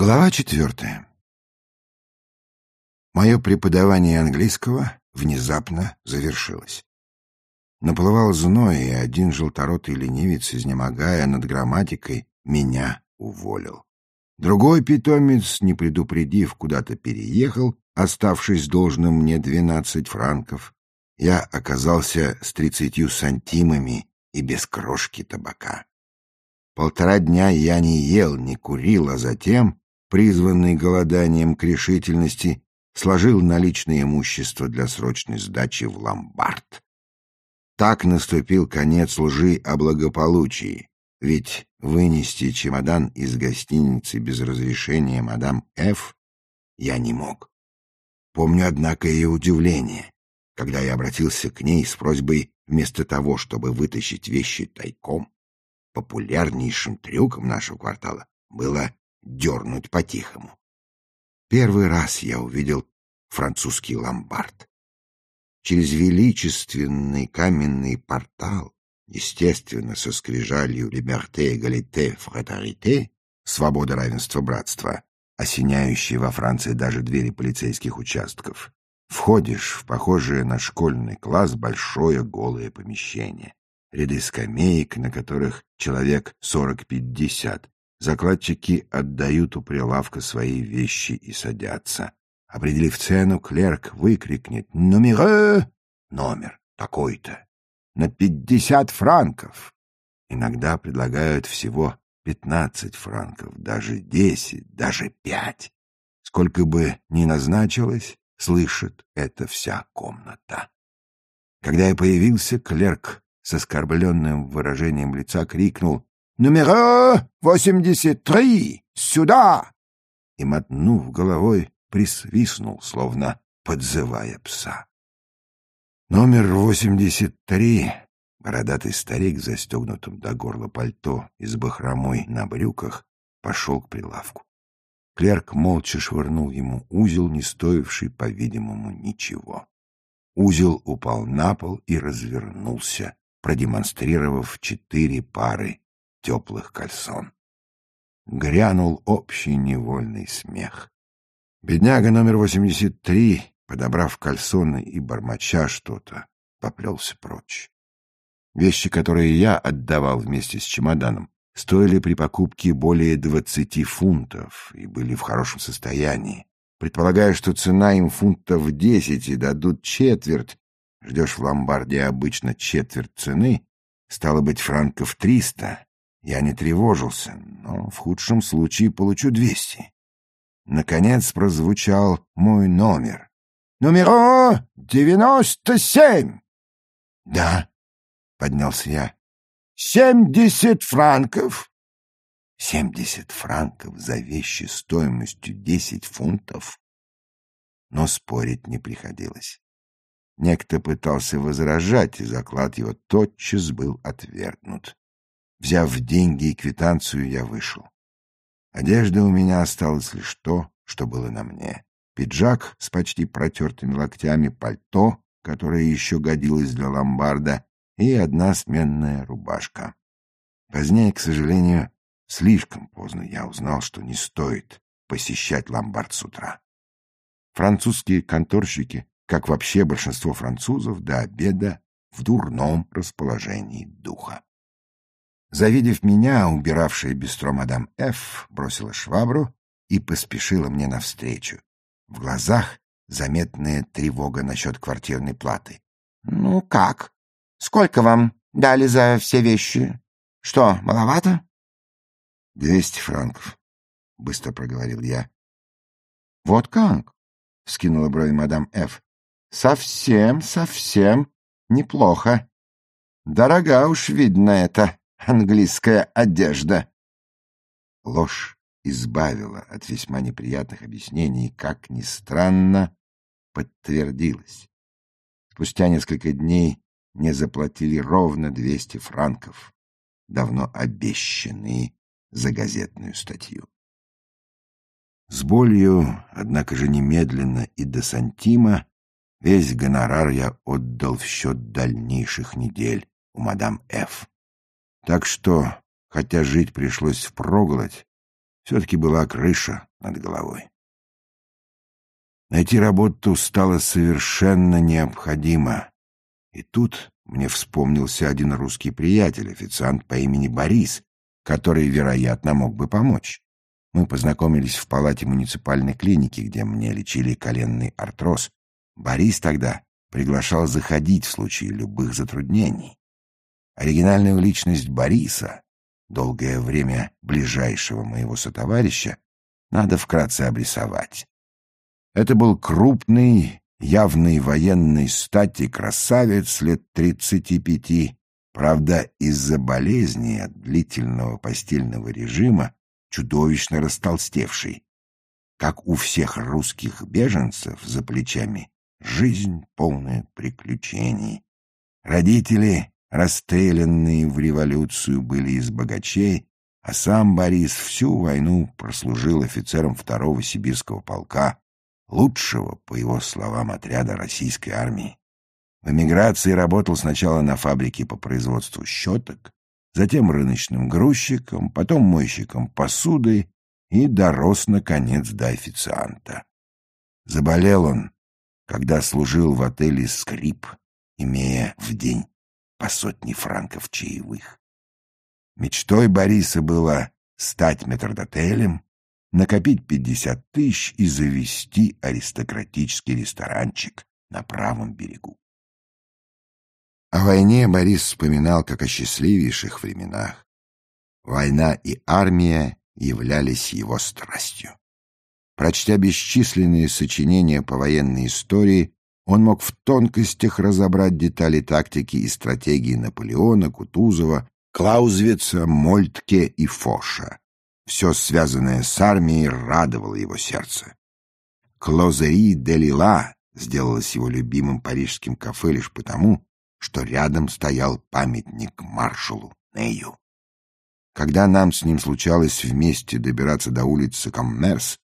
Глава четвертая. Мое преподавание английского внезапно завершилось. Наплывал зной, и один желторотый ленивец, изнемогая над грамматикой, меня уволил. Другой питомец, не предупредив, куда-то переехал, оставшись должным мне двенадцать франков. Я оказался с тридцатью сантимами и без крошки табака. Полтора дня я не ел, не курил, а затем призванный голоданием к решительности, сложил наличное имущество для срочной сдачи в ломбард. Так наступил конец лжи о благополучии, ведь вынести чемодан из гостиницы без разрешения мадам Ф. я не мог. Помню, однако, ее удивление, когда я обратился к ней с просьбой вместо того, чтобы вытащить вещи тайком, популярнейшим трюком нашего квартала было дернуть по-тихому. Первый раз я увидел французский ломбард. Через величественный каменный портал, естественно, со скрижалью «Либерте, эгалите, фратарите» — «Свобода, равенство, братство», осеняющие во Франции даже двери полицейских участков, входишь в похожее на школьный класс большое голое помещение. Ряды скамеек, на которых человек сорок-пятьдесят, Закладчики отдают у прилавка свои вещи и садятся. Определив цену, клерк выкрикнет «Номер! Номер такой-то! На пятьдесят франков!» Иногда предлагают всего пятнадцать франков, даже десять, даже пять. Сколько бы ни назначилось, слышит это вся комната. Когда я появился, клерк с оскорбленным выражением лица крикнул «Номера восемьдесят три! Сюда!» И, мотнув головой, присвистнул, словно подзывая пса. Номер восемьдесят три, бородатый старик, застегнутым до горла пальто и с бахромой на брюках, пошел к прилавку. Клерк молча швырнул ему узел, не стоивший, по-видимому, ничего. Узел упал на пол и развернулся, продемонстрировав четыре пары теплых кальсон. Грянул общий невольный смех. Бедняга номер 83, подобрав кальсоны и бормоча что-то, поплелся прочь. Вещи, которые я отдавал вместе с чемоданом, стоили при покупке более двадцати фунтов и были в хорошем состоянии. Предполагая, что цена им фунтов десять и дадут четверть, ждешь в ломбарде обычно четверть цены, стало быть, франков триста, я не тревожился, но в худшем случае получу двести. Наконец прозвучал мой номер. «Номеро девяносто семь!» «Да», — поднялся я. «Семьдесят франков!» «Семьдесят франков за вещи стоимостью десять фунтов?» Но спорить не приходилось. Некто пытался возражать, и заклад его тотчас был отвергнут. Взяв деньги и квитанцию, я вышел. Одежда у меня осталась лишь то, что было на мне. Пиджак с почти протертыми локтями, пальто, которое еще годилось для ломбарда, и одна сменная рубашка. Позднее, к сожалению, слишком поздно я узнал, что не стоит посещать ломбард с утра. Французские конторщики, как вообще большинство французов, до обеда в дурном расположении духа. Завидев меня, убиравшая бистро мадам Ф. бросила швабру и поспешила мне навстречу. В глазах заметная тревога насчет квартирной платы. — Ну как? Сколько вам дали за все вещи? Что, маловато? — Двести франков, — быстро проговорил я. — Вот как? — вскинула брови мадам Ф. — Совсем, совсем неплохо. Дорога уж видно это английская одежда. Ложь избавила от весьма неприятных объяснений, как ни странно, подтвердилась. Спустя несколько дней мне заплатили ровно двести франков, давно обещанные за газетную статью. С болью, однако же немедленно и до сантима, весь гонорар я отдал в счет дальнейших недель у мадам Ф. Так что, хотя жить пришлось впроголодь, все-таки была крыша над головой. Найти работу стало совершенно необходимо. И тут мне вспомнился один русский приятель, официант по имени Борис, который, вероятно, мог бы помочь. Мы познакомились в палате муниципальной клиники, где мне лечили коленный артроз. Борис тогда приглашал заходить в случае любых затруднений. Оригинальную личность Бориса, долгое время ближайшего моего сотоварища, надо вкратце обрисовать. Это был крупный, явный военный стати красавец лет тридцати пяти, правда, из-за болезни от длительного постельного режима чудовищно растолстевший. Как у всех русских беженцев за плечами жизнь полная приключений. Родители, расстрелянные в революцию, были из богачей, а сам Борис всю войну прослужил офицером второго сибирского полка, лучшего, по его словам, отряда российской армии. В эмиграции работал сначала на фабрике по производству щеток, затем рыночным грузчиком, потом мойщиком посуды и дорос, наконец, до официанта. Заболел он, когда служил в отеле «Скрип», имея в день по сотне франков чаевых. Мечтой Бориса было стать метрдотелем, накопить пятьдесят тысяч и завести аристократический ресторанчик на правом берегу. О войне Борис вспоминал как о счастливейших временах. Война и армия являлись его страстью. Прочтя бесчисленные сочинения по военной истории, он мог в тонкостях разобрать детали тактики и стратегии Наполеона, Кутузова, Клаузвица, Мольтке и Фоша. Все связанное с армией радовало его сердце. Клозери де Лила сделалось его любимым парижским кафе лишь потому, что рядом стоял памятник маршалу Нею. Когда нам с ним случалось вместе добираться до улицы Коммерс,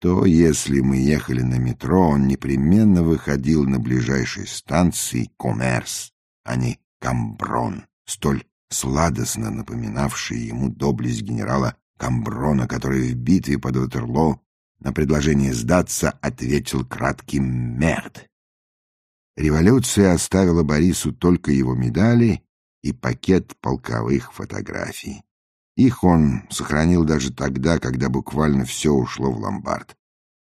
то, если мы ехали на метро, он непременно выходил на ближайшей станции Коммерс, а не Камброн, столь сладостно напоминавший ему доблесть генерала Камброна, который в битве под Ватерлоо на предложение сдаться ответил кратким «мерд». Революция оставила Борису только его медали и пакет полковых фотографий. Их он сохранил даже тогда, когда буквально все ушло в ломбард.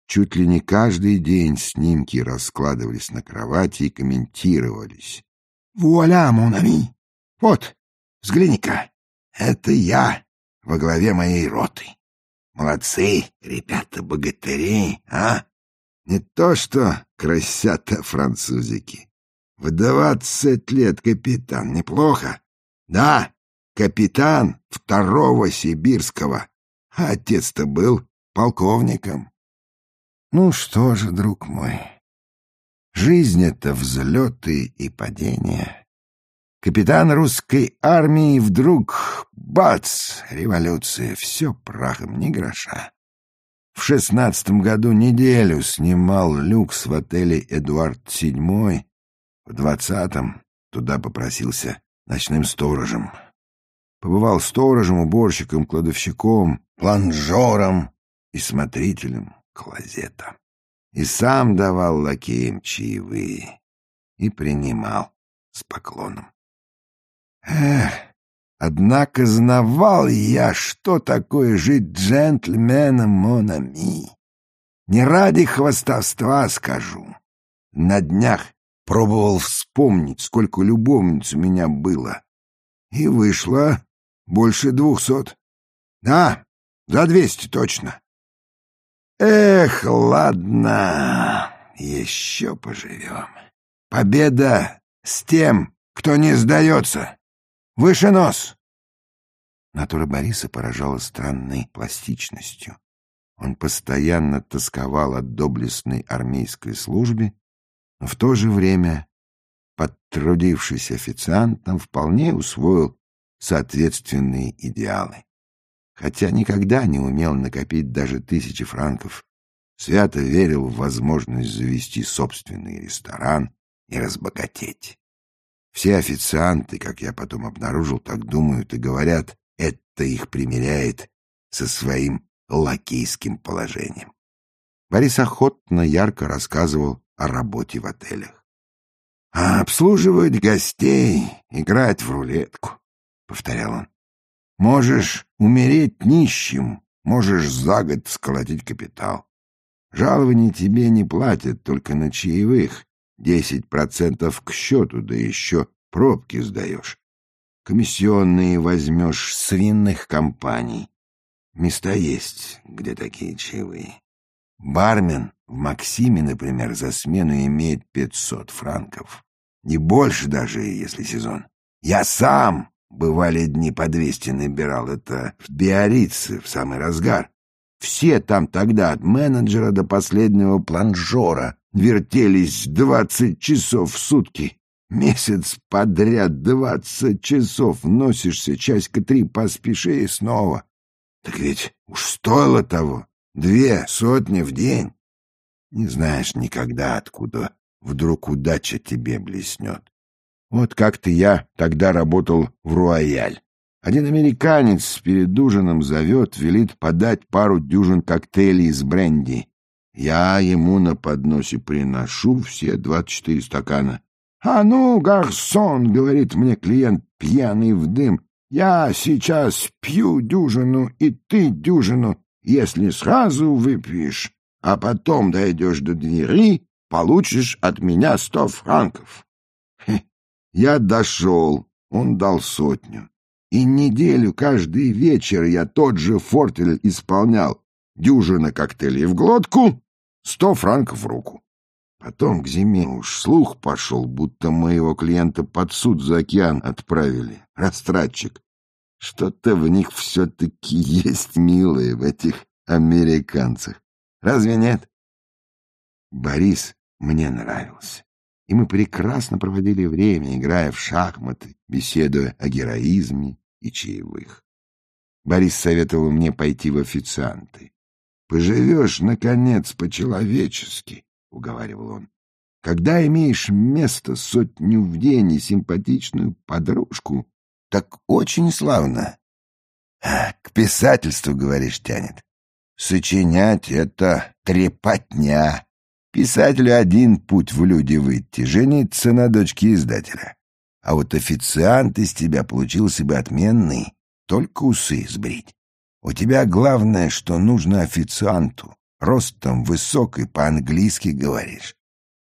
Чуть ли не каждый день снимки раскладывались на кровати и комментировались. «Вуаля, монами! Вот, взгляни-ка, это я во главе моей роты. Молодцы, ребята-богатыри, а? Не то что красята французики. В двадцать лет капитан, неплохо? Да, капитан второго сибирского. А отец-то был полковником. Ну что же, друг мой, жизнь — это взлеты и падения. Капитан русской армии вдруг, бац, революция, все прахом, ни гроша. В шестнадцатом году неделю снимал люкс в отеле «Эдуард VII», в двадцатом туда попросился ночным сторожем. Побывал сторожем, уборщиком, кладовщиком, планжером и смотрителем клозета. И сам давал лакеям чаевые и принимал с поклоном. Эх, однако знавал я, что такое жить джентльменом Монами. Не ради хвастовства скажу. На днях пробовал вспомнить, сколько любовниц у меня было. И вышло больше двухсот. Да, за двести точно. Эх, ладно, еще поживем. Победа с тем, кто не сдается. Выше нос!» Натура Бориса поражала странной пластичностью. Он постоянно тосковал от доблестной армейской службе, но в то же время, подтрудившись официантом, вполне усвоил соответственные идеалы. Хотя никогда не умел накопить даже тысячи франков, свято верил в возможность завести собственный ресторан и разбогатеть. Все официанты, как я потом обнаружил, так думают и говорят, это их примеряет со своим лакейским положением. Борис охотно ярко рассказывал о работе в отелях. «А обслуживать гостей, играть в рулетку», — повторял он. «Можешь умереть нищим, можешь за год сколотить капитал. Жалований тебе не платят только на чаевых, десять процентов к счету, да еще пробки сдаешь. Комиссионные возьмешь с винных компаний. Места есть, где такие чаевые. Бармен в Максиме, например, за смену имеет пятьсот франков. Не больше даже, если сезон. Я сам, бывали дни по двести набирал, это в Биорице, в самый разгар. Все там тогда, от менеджера до последнего планжора, вертелись двадцать часов в сутки. Месяц подряд двадцать часов носишься, часика три поспишь и снова. Так ведь уж стоило того. Две сотни в день. Не знаешь никогда, откуда вдруг удача тебе блеснет. Вот как-то я тогда работал в Руаяль. Один американец перед ужином зовет, велит подать пару дюжин коктейлей из бренди. Я ему на подносе приношу все двадцать четыре стакана. «А ну, гарсон!» — говорит мне клиент, пьяный в дым. «Я сейчас пью дюжину, и ты дюжину. Если сразу выпьешь, а потом дойдешь до двери, получишь от меня сто франков». Я дошел, он дал сотню. И неделю каждый вечер я тот же фортель исполнял. Дюжина коктейлей в глотку, сто франков в руку. Потом к зиме уж слух пошел, будто моего клиента под суд за океан отправили. Растратчик. Что-то в них все-таки есть милое, в этих американцах. Разве нет? Борис мне нравился и мы прекрасно проводили время, играя в шахматы, беседуя о героизме и чаевых. Борис советовал мне пойти в официанты. «Поживешь, наконец, по-человечески», — уговаривал он. «Когда имеешь место сотню в день и симпатичную подружку, так очень славно. А, к писательству, говоришь, тянет. Сочинять — это трепотня, Писателю один путь в люди выйти — жениться на дочке издателя. А вот официант из тебя получился бы отменный, только усы сбрить. У тебя главное, что нужно официанту. Ростом высокий, по-английски говоришь.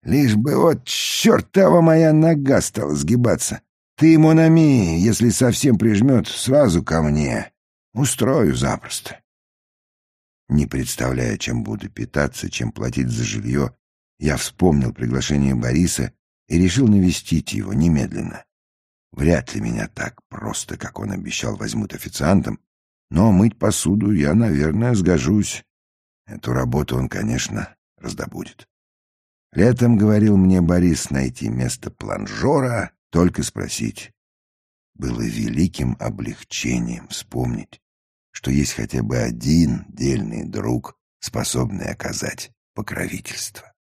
Лишь бы вот чертова моя нога стала сгибаться. Ты ему нами, если совсем прижмет, сразу ко мне. Устрою запросто. Не представляя, чем буду питаться, чем платить за жилье, я вспомнил приглашение Бориса и решил навестить его немедленно. Вряд ли меня так просто, как он обещал, возьмут официантом, но мыть посуду я, наверное, сгожусь. Эту работу он, конечно, раздобудет. Летом, говорил мне Борис, найти место планжора, только спросить. Было великим облегчением вспомнить, что есть хотя бы один дельный друг, способный оказать покровительство.